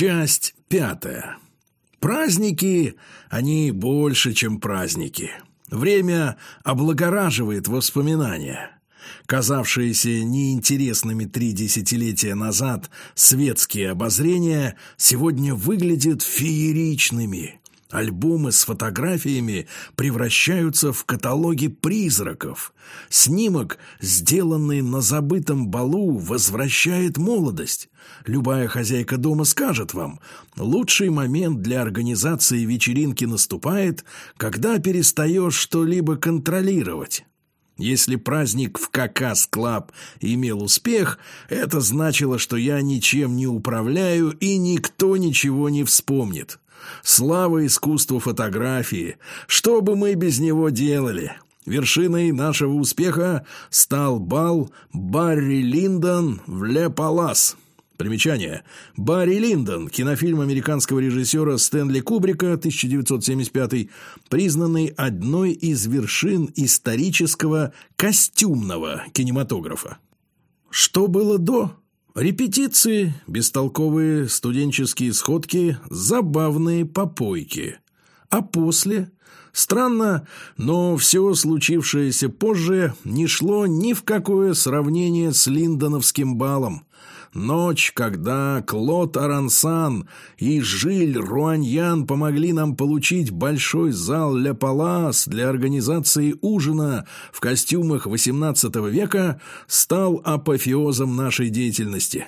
Часть пятая. Праздники, они больше, чем праздники. Время облагораживает воспоминания. Казавшиеся неинтересными три десятилетия назад светские обозрения сегодня выглядят фееричными. Альбомы с фотографиями превращаются в каталоги призраков. Снимок, сделанный на забытом балу, возвращает молодость. Любая хозяйка дома скажет вам, лучший момент для организации вечеринки наступает, когда перестаешь что-либо контролировать. Если праздник в Caca's Club имел успех, это значило, что я ничем не управляю и никто ничего не вспомнит. Слава искусству фотографии! Что бы мы без него делали? Вершиной нашего успеха стал бал Барри Линдон в Le Palace. Примечание. Барри Линдон, кинофильм американского режиссера Стэнли Кубрика, 1975, признанный одной из вершин исторического костюмного кинематографа. Что было до? Репетиции, бестолковые студенческие сходки, забавные попойки. А после? Странно, но все случившееся позже не шло ни в какое сравнение с Линдоновским балом. Ночь, когда Клод Арансан и Жиль Руаньян помогли нам получить большой зал Ля Палас для организации ужина в костюмах XVIII века, стал апофеозом нашей деятельности.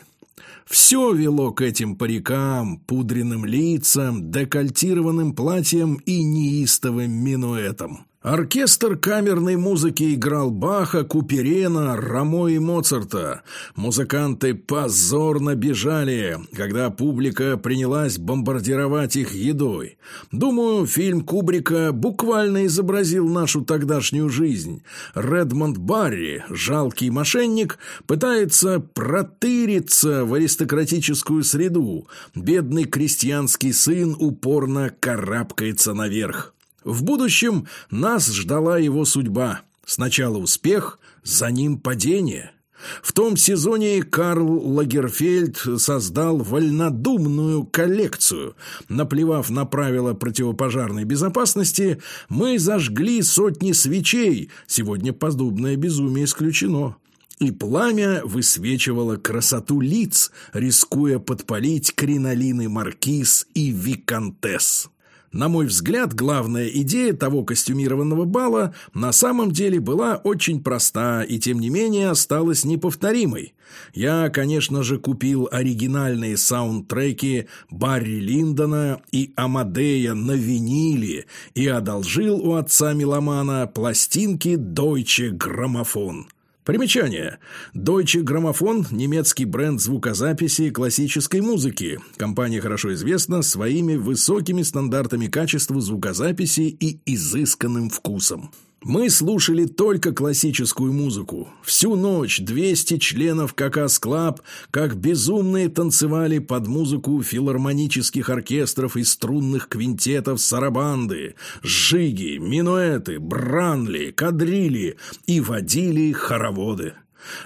Все вело к этим парикам, пудренным лицам, декольтированным платьям и неистовым минуэтам. Оркестр камерной музыки играл Баха, Куперена, Рамо и Моцарта. Музыканты позорно бежали, когда публика принялась бомбардировать их едой. Думаю, фильм Кубрика буквально изобразил нашу тогдашнюю жизнь. Редмонд Барри, жалкий мошенник, пытается протыриться в аристократическую среду. Бедный крестьянский сын упорно карабкается наверх. В будущем нас ждала его судьба. Сначала успех, за ним падение. В том сезоне Карл Лагерфельд создал вольнодумную коллекцию. Наплевав на правила противопожарной безопасности, мы зажгли сотни свечей. Сегодня подобное безумие исключено. И пламя высвечивало красоту лиц, рискуя подпалить кринолины маркиз и виконтесс. На мой взгляд, главная идея того костюмированного бала на самом деле была очень проста и, тем не менее, осталась неповторимой. Я, конечно же, купил оригинальные саундтреки Барри Линдона и Амадея на виниле и одолжил у отца Меломана пластинки Deutsche Grammophon. Примечание. Deutsche Grammophon – немецкий бренд звукозаписи классической музыки. Компания хорошо известна своими высокими стандартами качества звукозаписи и изысканным вкусом. Мы слушали только классическую музыку. Всю ночь 200 членов Caca's Club как безумные танцевали под музыку филармонических оркестров и струнных квинтетов сарабанды, жиги, минуэты, бранли, кадрили и водили хороводы.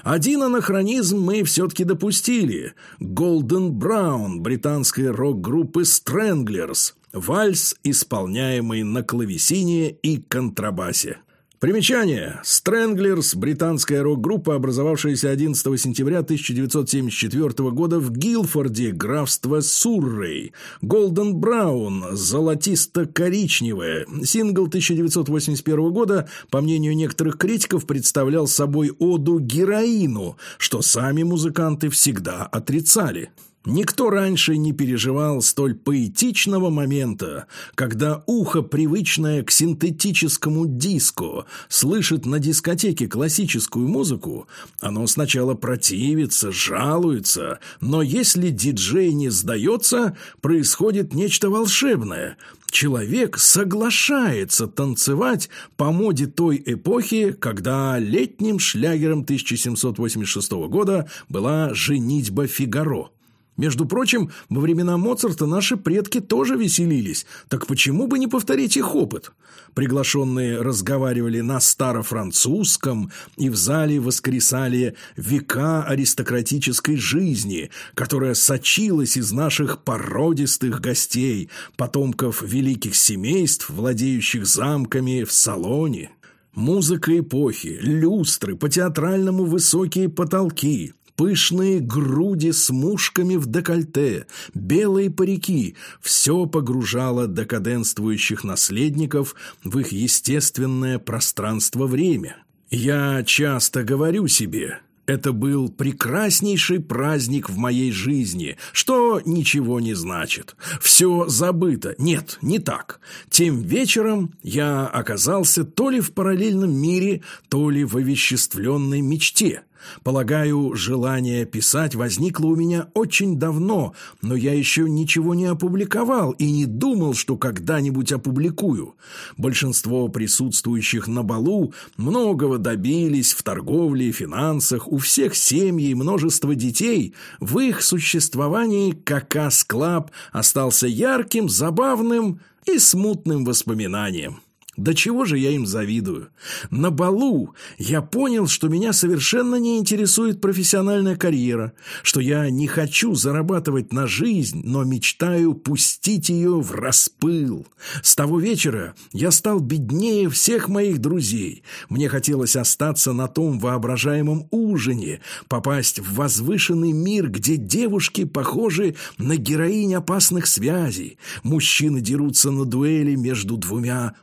Один анахронизм мы все-таки допустили. Голден Браун британской рок-группы Stranglers. Вальс, исполняемый на клавесине и контрабасе. Примечание. Странглерс – британская рок-группа, образовавшаяся 11 сентября 1974 года в Гилфорде, графство Суррей. Голден Браун – золотисто-коричневая. Сингл 1981 года, по мнению некоторых критиков, представлял собой оду героину, что сами музыканты всегда отрицали. Никто раньше не переживал столь поэтичного момента, когда ухо, привычное к синтетическому диску, слышит на дискотеке классическую музыку, оно сначала противится, жалуется, но если диджей не сдается, происходит нечто волшебное. Человек соглашается танцевать по моде той эпохи, когда летним шлягером 1786 года была «Женитьба Фигаро». Между прочим, во времена Моцарта наши предки тоже веселились, так почему бы не повторить их опыт? Приглашенные разговаривали на старофранцузском и в зале воскресали века аристократической жизни, которая сочилась из наших породистых гостей, потомков великих семейств, владеющих замками в салоне. Музыка эпохи, люстры, по-театральному высокие потолки, пышные груди с мушками в декольте, белые парики – все погружало декаденствующих наследников в их естественное пространство-время. Я часто говорю себе, это был прекраснейший праздник в моей жизни, что ничего не значит. Все забыто. Нет, не так. Тем вечером я оказался то ли в параллельном мире, то ли в овеществленной мечте – Полагаю, желание писать возникло у меня очень давно, но я еще ничего не опубликовал и не думал, что когда-нибудь опубликую. Большинство присутствующих на балу многого добились в торговле финансах, у всех семьи и множество детей. В их существовании Caca's Club остался ярким, забавным и смутным воспоминанием. Да чего же я им завидую? На балу я понял, что меня совершенно не интересует профессиональная карьера, что я не хочу зарабатывать на жизнь, но мечтаю пустить ее в распыл. С того вечера я стал беднее всех моих друзей. Мне хотелось остаться на том воображаемом ужине, попасть в возвышенный мир, где девушки похожи на героинь опасных связей. Мужчины дерутся на дуэли между двумя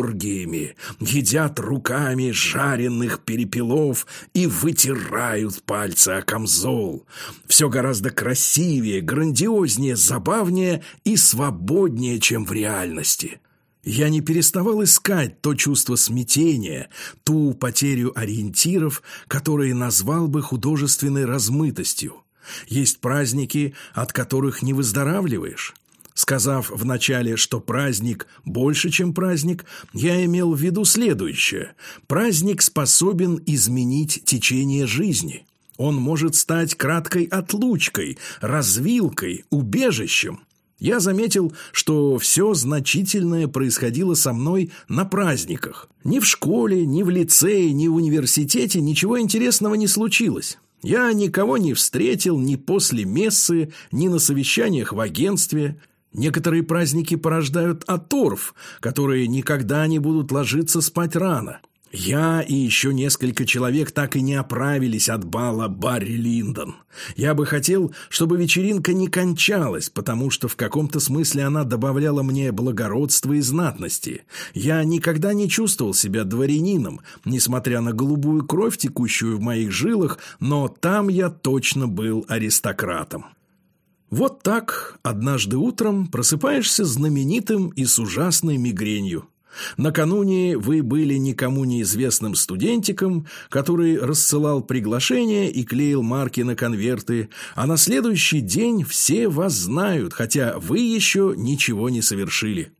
оргиями, едят руками жареных перепелов и вытирают пальцы о камзол. Все гораздо красивее, грандиознее, забавнее и свободнее, чем в реальности. Я не переставал искать то чувство смятения, ту потерю ориентиров, которые назвал бы художественной размытостью. Есть праздники, от которых не выздоравливаешь. Сказав вначале, что праздник больше, чем праздник, я имел в виду следующее. Праздник способен изменить течение жизни. Он может стать краткой отлучкой, развилкой, убежищем. Я заметил, что все значительное происходило со мной на праздниках. Ни в школе, ни в лицее, ни в университете ничего интересного не случилось. Я никого не встретил ни после мессы, ни на совещаниях в агентстве. Некоторые праздники порождают оторв, которые никогда не будут ложиться спать рано. Я и еще несколько человек так и не оправились от бала Барри Линдон. Я бы хотел, чтобы вечеринка не кончалась, потому что в каком-то смысле она добавляла мне благородства и знатности. Я никогда не чувствовал себя дворянином, несмотря на голубую кровь, текущую в моих жилах, но там я точно был аристократом. Вот так однажды утром просыпаешься знаменитым и с ужасной мигренью. Накануне вы были никому неизвестным студентиком, который рассылал приглашения и клеил марки на конверты, а на следующий день все вас знают, хотя вы еще ничего не совершили.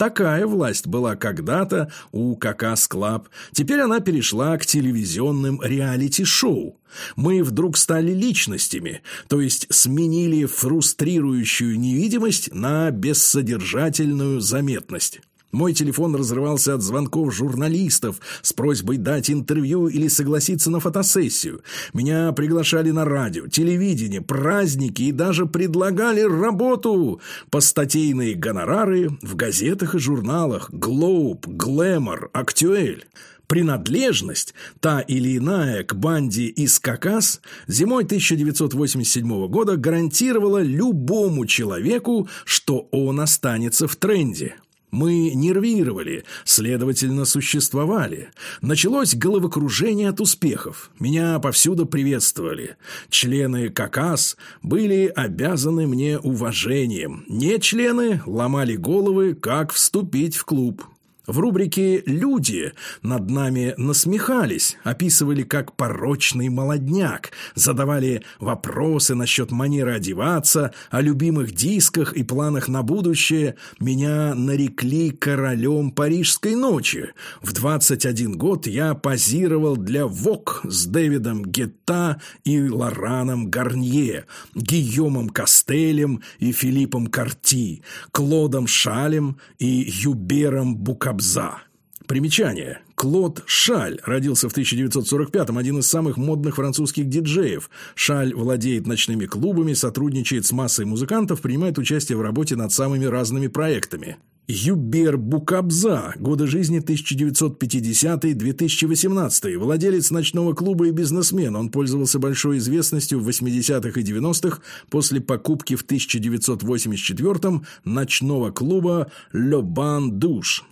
Такая власть была когда-то у Caca's Club. Теперь она перешла к телевизионным реалити-шоу. Мы вдруг стали личностями, то есть сменили фрустрирующую невидимость на бессодержательную заметность. Мой телефон разрывался от звонков журналистов с просьбой дать интервью или согласиться на фотосессию. Меня приглашали на радио, телевидение, праздники и даже предлагали работу. Постатейные гонорары в газетах и журналах «Глоуб», «Глэмор», «Актюэль». Принадлежность, та или иная, к банде из Какас зимой 1987 года гарантировала любому человеку, что он останется в тренде. Мы нервировали, следовательно, существовали. Началось головокружение от успехов. Меня повсюду приветствовали. Члены КАКАС были обязаны мне уважением. Не члены ломали головы, как вступить в клуб. В рубрике «Люди» над нами насмехались, описывали как порочный молодняк, задавали вопросы насчет манеры одеваться, о любимых дисках и планах на будущее. Меня нарекли королем парижской ночи. В 21 год я позировал для ВОК с Дэвидом Гетта и Лораном Гарнье, Гийомом Кастелем и Филиппом Карти, Клодом Шалем и Юбером Букаб Кобза. Примечание. Клод Шаль родился в 1945-м, один из самых модных французских диджеев. Шаль владеет ночными клубами, сотрудничает с массой музыкантов, принимает участие в работе над самыми разными проектами. Юбер Букабза, годы жизни 1950-2018, владелец ночного клуба и бизнесмен. Он пользовался большой известностью в 80-х и 90-х после покупки в 1984-м ночного клуба «Le Ban Douche».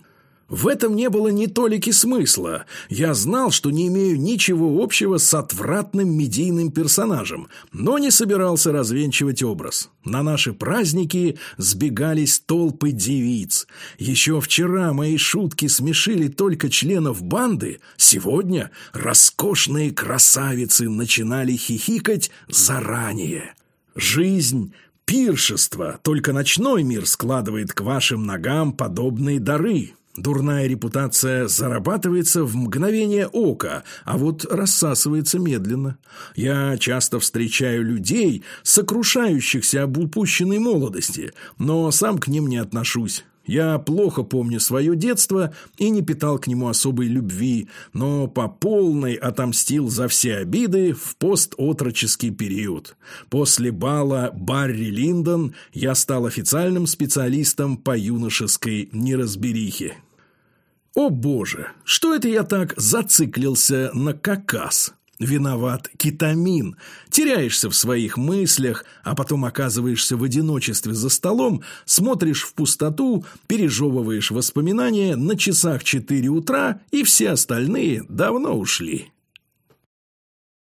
В этом не было ни толики смысла. Я знал, что не имею ничего общего с отвратным медийным персонажем, но не собирался развенчивать образ. На наши праздники сбегались толпы девиц. Еще вчера мои шутки смешили только членов банды, сегодня роскошные красавицы начинали хихикать заранее. Жизнь пиршество, только ночной мир складывает к вашим ногам подобные дары. Дурная репутация зарабатывается в мгновение ока, а вот рассасывается медленно. Я часто встречаю людей, сокрушающихся об упущенной молодости, но сам к ним не отношусь. Я плохо помню свое детство и не питал к нему особой любви, но по полной отомстил за все обиды в постотроческий период. После бала Барри Линдон я стал официальным специалистом по юношеской неразберихе. О боже, что это я так зациклился на какас? Виноват кетамин. Теряешься в своих мыслях, а потом оказываешься в одиночестве за столом, смотришь в пустоту, пережевываешь воспоминания на часах 4 утра, и все остальные давно ушли.